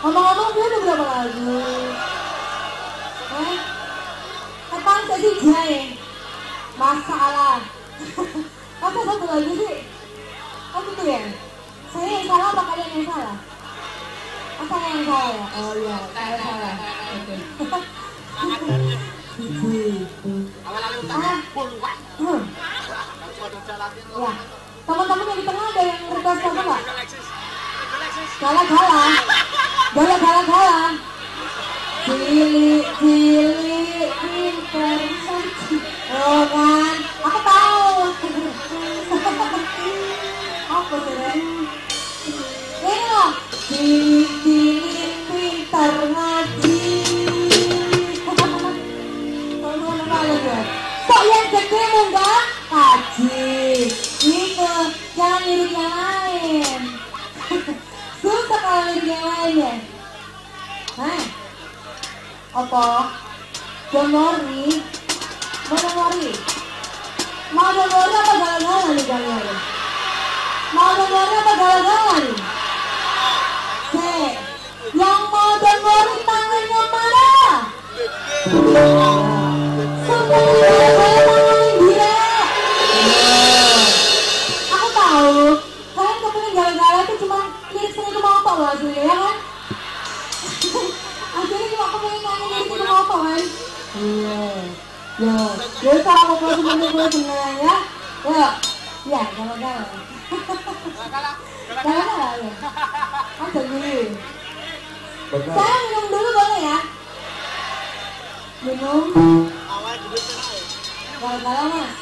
Ngomong-ngomong dia udah berapa lagu? Hah? Kapan saya sih Jai? Masalah. Masa satu lagu sih? Oh gitu ya? Saya yang salah apa kalian yang salah? Oh saya yang salah ya? Oh iya, saya salah. Oke. Awal-awal Ah. puluhan. Hmm. Ya. Teman-teman yang di tengah ada yang request apa nggak? Gala-gala. Gala-gala-gala. Cili, cili, pinter. Oh kan, aku tahu. apa sih? Ini loh. Cili, cili, pinter, ngaji. Kok yang gede munggah? Kaji. Susah kalau lirik yang lain ya. Hah? Apa? Mau don't worry. Mau worry apa galau-galau nih kalian? Mau worry apa galau-galau nih? Cek. Yang mau worry tangannya mana? Sampai ya galau-galau. Galau-galau ya. Ada gini. Benar. Saya minum dulu boleh ya? Minum. Awal dulu. Galau-galau mas.